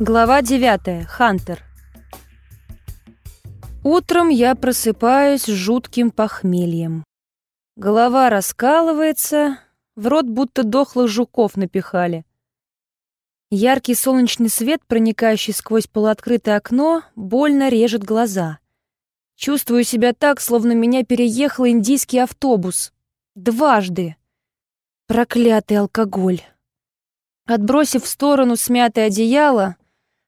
Глава 9. Хантер. Утром я просыпаюсь с жутким похмельем. Голова раскалывается, в рот будто дохлых жуков напихали. Яркий солнечный свет, проникающий сквозь полуоткрытое окно, больно режет глаза. Чувствую себя так, словно меня переехал индийский автобус. Дважды. Проклятый алкоголь. Отбросив в сторону смятое одеяло,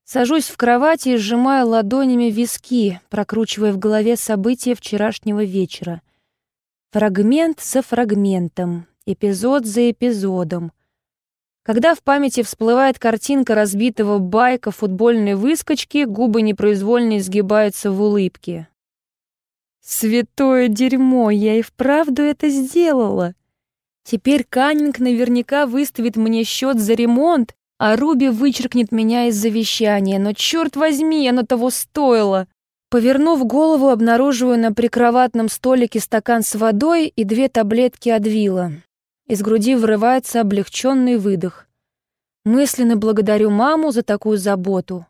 сажусь в кровати и сжимаю ладонями виски, прокручивая в голове события вчерашнего вечера. Фрагмент за фрагментом, эпизод за эпизодом. Когда в памяти всплывает картинка разбитого байка футбольной выскочки, губы непроизвольно изгибаются в улыбке. Святое дерьмо, я и вправду это сделала. Теперь Каннинг наверняка выставит мне счет за ремонт, а Руби вычеркнет меня из завещания. Но черт возьми, оно того стоило. Повернув голову, обнаруживаю на прикроватном столике стакан с водой и две таблетки Адвила. Из груди вырывается облегченный выдох. Мысленно благодарю маму за такую заботу.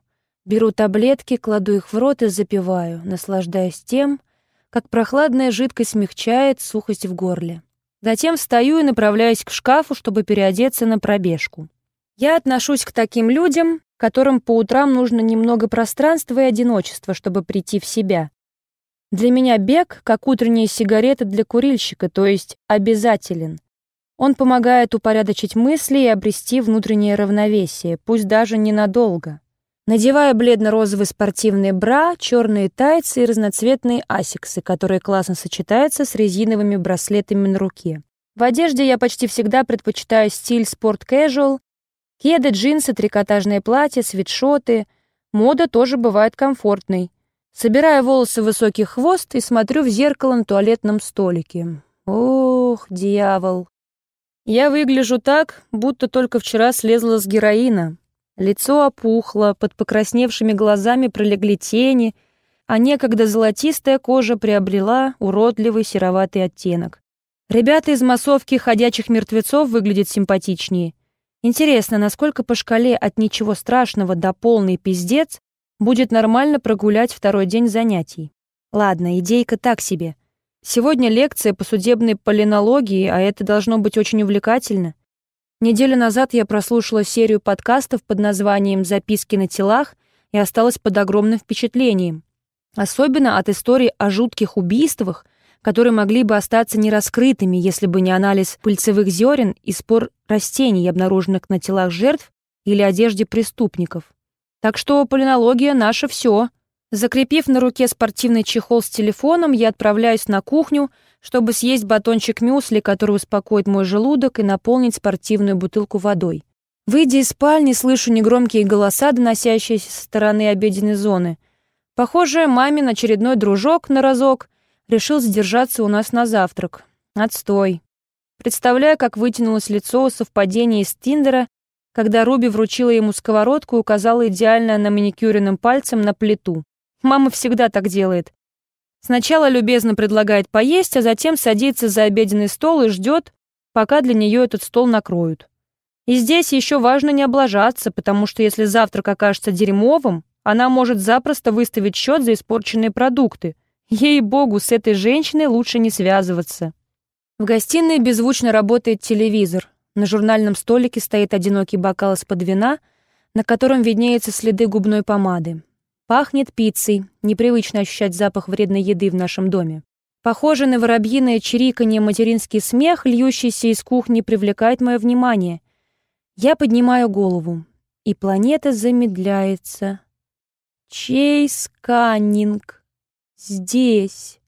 Беру таблетки, кладу их в рот и запиваю, наслаждаясь тем, как прохладная жидкость смягчает сухость в горле. Затем встаю и направляюсь к шкафу, чтобы переодеться на пробежку. Я отношусь к таким людям, которым по утрам нужно немного пространства и одиночества, чтобы прийти в себя. Для меня бег как утренняя сигарета для курильщика, то есть обязателен. Он помогает упорядочить мысли и обрести внутреннее равновесие, пусть даже ненадолго. Надеваю бледно-розовый спортивный бра, черные тайцы и разноцветные асиксы, которые классно сочетаются с резиновыми браслетами на руке. В одежде я почти всегда предпочитаю стиль спорт-кэжуал, кеды, джинсы, трикотажные платья, свитшоты. Мода тоже бывает комфортной. Собираю волосы в высокий хвост и смотрю в зеркало на туалетном столике. Ох, дьявол. Я выгляжу так, будто только вчера слезла с героина. Лицо опухло, под покрасневшими глазами пролегли тени, а некогда золотистая кожа приобрела уродливый сероватый оттенок. Ребята из массовки «Ходячих мертвецов» выглядят симпатичнее. Интересно, насколько по шкале от ничего страшного до полный пиздец будет нормально прогулять второй день занятий. Ладно, идейка так себе. Сегодня лекция по судебной полинологии, а это должно быть очень увлекательно. Неделю назад я прослушала серию подкастов под названием «Записки на телах» и осталась под огромным впечатлением. Особенно от истории о жутких убийствах, которые могли бы остаться нераскрытыми, если бы не анализ пыльцевых зерен и спор растений, обнаруженных на телах жертв или одежде преступников. Так что полинология — наше все. Закрепив на руке спортивный чехол с телефоном, я отправляюсь на кухню — чтобы съесть батончик мюсли, который успокоит мой желудок, и наполнить спортивную бутылку водой. Выйдя из спальни, слышу негромкие голоса, доносящиеся со стороны обеденной зоны. Похоже, мамин очередной дружок на разок решил задержаться у нас на завтрак. Отстой. Представляю, как вытянулось лицо совпадение из Тиндера, когда Руби вручила ему сковородку и указала идеально на маникюренным пальцем на плиту. Мама всегда так делает. Сначала любезно предлагает поесть, а затем садится за обеденный стол и ждет, пока для нее этот стол накроют. И здесь еще важно не облажаться, потому что если завтрак окажется дерьмовым, она может запросто выставить счет за испорченные продукты. Ей-богу, с этой женщиной лучше не связываться. В гостиной беззвучно работает телевизор. На журнальном столике стоит одинокий бокал из-под вина, на котором виднеются следы губной помады. Пахнет пиццей, непривычно ощущать запах вредной еды в нашем доме. Похоже на воробьиное чириканье материнский смех, льющийся из кухни, привлекает мое внимание. Я поднимаю голову, и планета замедляется. Чейз Каннинг здесь,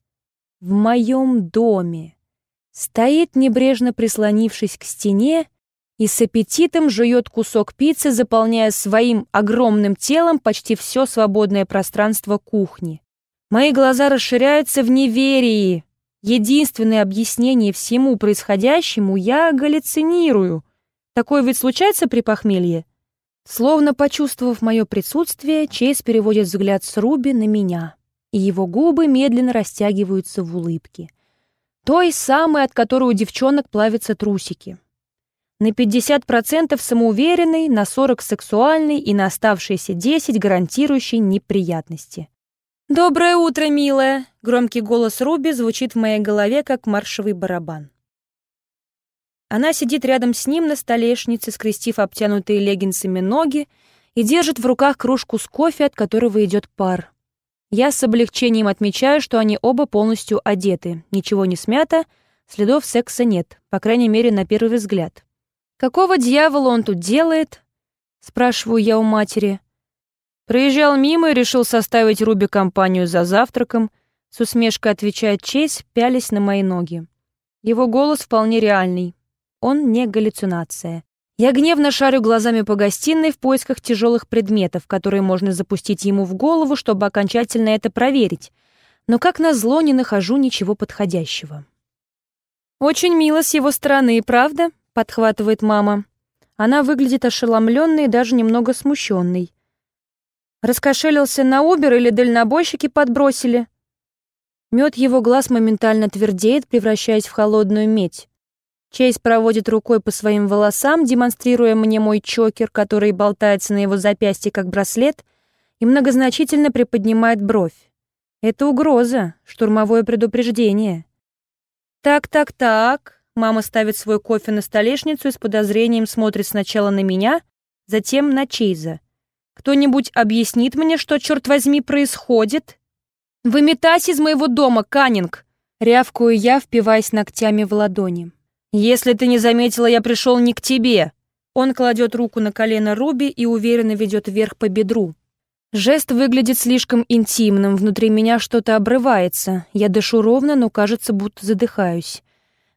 в моем доме, стоит, небрежно прислонившись к стене, и с аппетитом жует кусок пиццы, заполняя своим огромным телом почти все свободное пространство кухни. Мои глаза расширяются в неверии. Единственное объяснение всему происходящему я галлюцинирую. Такое ведь случается при похмелье? Словно почувствовав мое присутствие, Чейз переводит взгляд с Руби на меня, и его губы медленно растягиваются в улыбке. Той самой, от которой у девчонок плавятся трусики. На 50% самоуверенный, на 40% сексуальный и на оставшиеся 10% гарантирующий неприятности. «Доброе утро, милая!» — громкий голос Руби звучит в моей голове, как маршевый барабан. Она сидит рядом с ним на столешнице, скрестив обтянутые леггинсами ноги, и держит в руках кружку с кофе, от которого идет пар. Я с облегчением отмечаю, что они оба полностью одеты, ничего не смято, следов секса нет, по крайней мере, на первый взгляд. «Какого дьявола он тут делает?» — спрашиваю я у матери. Проезжал мимо и решил составить Руби компанию за завтраком, с усмешкой отвечает Чейз, пялись на мои ноги. Его голос вполне реальный. Он не галлюцинация. Я гневно шарю глазами по гостиной в поисках тяжелых предметов, которые можно запустить ему в голову, чтобы окончательно это проверить. Но как назло не нахожу ничего подходящего. «Очень мило с его стороны, правда?» — подхватывает мама. Она выглядит ошеломленной и даже немного смущенной. Раскошелился на Убер или дальнобойщики подбросили? Мед его глаз моментально твердеет, превращаясь в холодную медь. Чейз проводит рукой по своим волосам, демонстрируя мне мой чокер, который болтается на его запястье как браслет, и многозначительно приподнимает бровь. Это угроза, штурмовое предупреждение. «Так-так-так», мама ставит свой кофе на столешницу и с подозрением смотрит сначала на меня, затем на Чейза. «Кто-нибудь объяснит мне, что, черт возьми, происходит?» «Выметайся из моего дома, Каннинг!» Рявкую я, впиваясь ногтями в ладони. «Если ты не заметила, я пришел не к тебе!» Он кладет руку на колено Руби и уверенно ведет вверх по бедру. Жест выглядит слишком интимным, внутри меня что-то обрывается. Я дышу ровно, но кажется, будто задыхаюсь.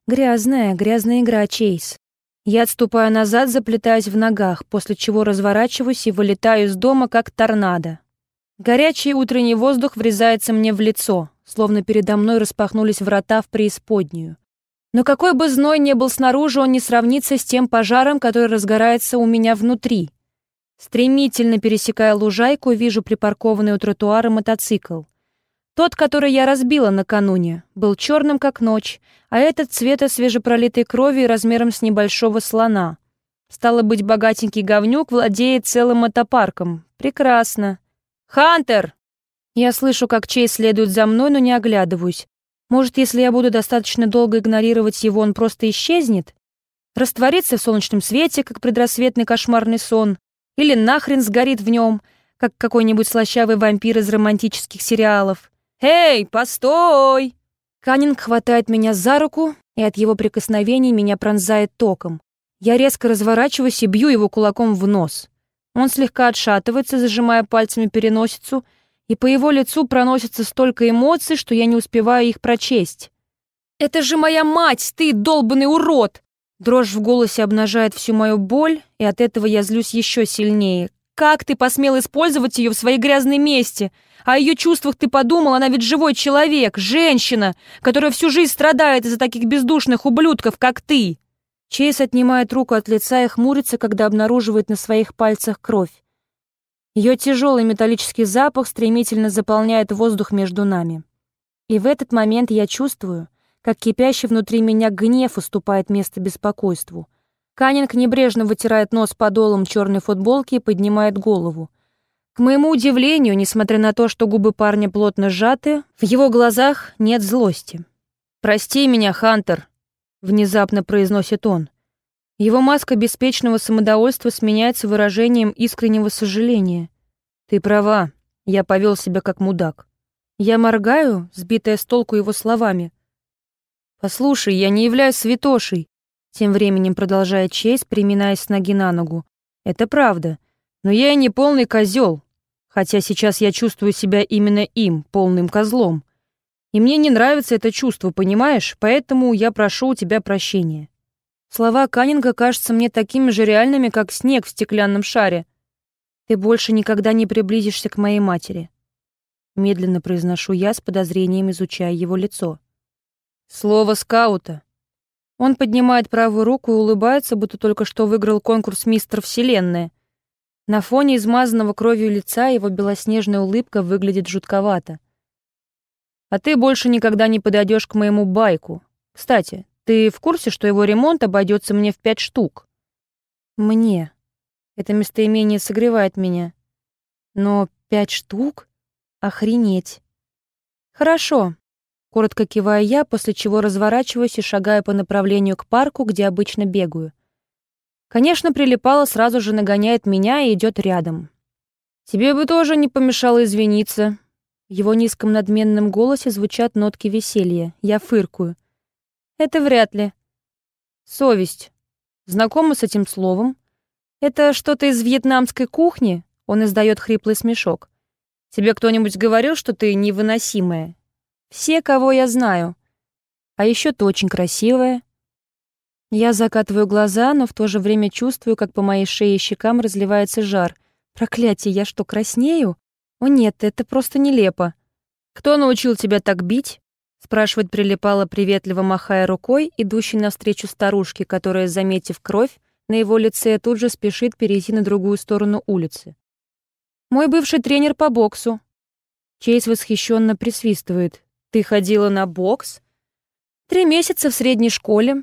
Грязная, грязная игра, Чейз. Я отступаю назад, заплетаясь в ногах, после чего разворачиваюсь и вылетаю из дома, как торнадо. Горячий утренний воздух врезается мне в лицо, словно передо мной распахнулись врата в преисподнюю. Но какой бы зной ни был снаружи, он не сравнится с тем пожаром, который разгорается у меня внутри. Стремительно пересекая лужайку, вижу припаркованный у тротуара мотоцикл. Тот, который я разбила накануне, был черным как ночь, а этот цвета свежепролитой крови и размером с небольшого слона. Стало быть, богатенький говнюк владеет целым мотопарком. Прекрасно. «Хантер!» Я слышу, как Чей следует за мной, но не оглядываюсь. Может, если я буду достаточно долго игнорировать его, он просто исчезнет? Растворится в солнечном свете, как предрассветный кошмарный сон? Или нахрен сгорит в нем, как какой-нибудь слащавый вампир из романтических сериалов? «Эй, постой!» Каннинг хватает меня за руку, и от его прикосновений меня пронзает током. Я резко разворачиваюсь и бью его кулаком в нос. Он слегка отшатывается, зажимая пальцами переносицу, и по его лицу проносится столько эмоций, что я не успеваю их прочесть. «Это же моя мать, ты долбанный урод!» Дрожь в голосе обнажает всю мою боль, и от этого я злюсь еще сильнее. «Как ты посмел использовать ее в своей грязной месте? О ее чувствах ты подумал, она ведь живой человек, женщина, которая всю жизнь страдает из-за таких бездушных ублюдков, как ты!» Чейз отнимает руку от лица и хмурится, когда обнаруживает на своих пальцах кровь. Ее тяжелый металлический запах стремительно заполняет воздух между нами. И в этот момент я чувствую, как кипящий внутри меня гнев уступает место беспокойству. Каннинг небрежно вытирает нос подолом черной футболки и поднимает голову. К моему удивлению, несмотря на то, что губы парня плотно сжаты, в его глазах нет злости. «Прости меня, Хантер», — внезапно произносит он. Его маска беспечного самодовольства сменяется выражением искреннего сожаления. «Ты права, я повел себя как мудак». Я моргаю, сбитая с толку его словами. «Послушай, я не являюсь святошей», — тем временем продолжает честь, приминаясь с ноги на ногу. «Это правда. Но я и не полный козел, хотя сейчас я чувствую себя именно им, полным козлом. И мне не нравится это чувство, понимаешь? Поэтому я прошу у тебя прощения». Слова Каннинга кажутся мне такими же реальными, как снег в стеклянном шаре. «Ты больше никогда не приблизишься к моей матери», — медленно произношу я с подозрением, изучая его лицо. «Слово скаута». Он поднимает правую руку и улыбается, будто только что выиграл конкурс «Мистер Вселенная». На фоне измазанного кровью лица его белоснежная улыбка выглядит жутковато. «А ты больше никогда не подойдешь к моему байку. Кстати, ты в курсе, что его ремонт обойдется мне в пять штук? Мне. Это местоимение согревает меня. Но пять штук? Охренеть. Хорошо. Коротко киваю я, после чего разворачиваюсь и шагаю по направлению к парку, где обычно бегаю. Конечно, прилипала сразу же нагоняет меня и идет рядом. «Тебе бы тоже не помешало извиниться». В его низком надменном голосе звучат нотки веселья. Я фыркую. «Это вряд ли». «Совесть. Знакома с этим словом?» «Это что-то из вьетнамской кухни?» Он издает хриплый смешок. «Тебе кто-нибудь говорил, что ты невыносимая?» «Все, кого я знаю. А еще ты очень красивая». Я закатываю глаза, но в то же время чувствую, как по моей шее и щекам разливается жар. Проклятие, я что, краснею? О нет, это просто нелепо. «Кто научил тебя так бить?» Спрашивает прилипала, приветливо махая рукой, идущей навстречу старушке, которая, заметив кровь, на его лице тут же спешит перейти на другую сторону улицы. «Мой бывший тренер по боксу». Чейз восхищенно присвистывает. «Ты ходила на бокс?» «Три месяца в средней школе».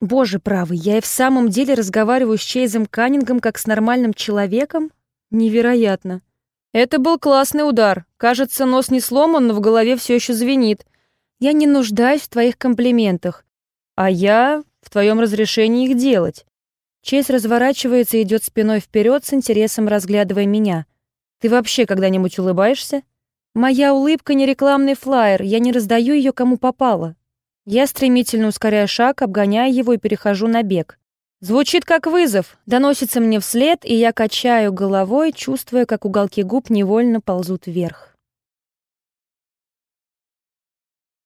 «Боже правый, я и в самом деле разговариваю с Чейзом Каннингом как с нормальным человеком? Невероятно». «Это был классный удар. Кажется, нос не сломан, но в голове все еще звенит. Я не нуждаюсь в твоих комплиментах, а я в твоем разрешении их делать. Чейз разворачивается и идет спиной вперед с интересом разглядывая меня. «Ты вообще когда-нибудь улыбаешься?» «Моя улыбка не рекламный флаер, я не раздаю ее кому попало». Я стремительно ускоряю шаг, обгоняя его и перехожу на бег. Звучит как вызов, доносится мне вслед, и я качаю головой, чувствуя, как уголки губ невольно ползут вверх.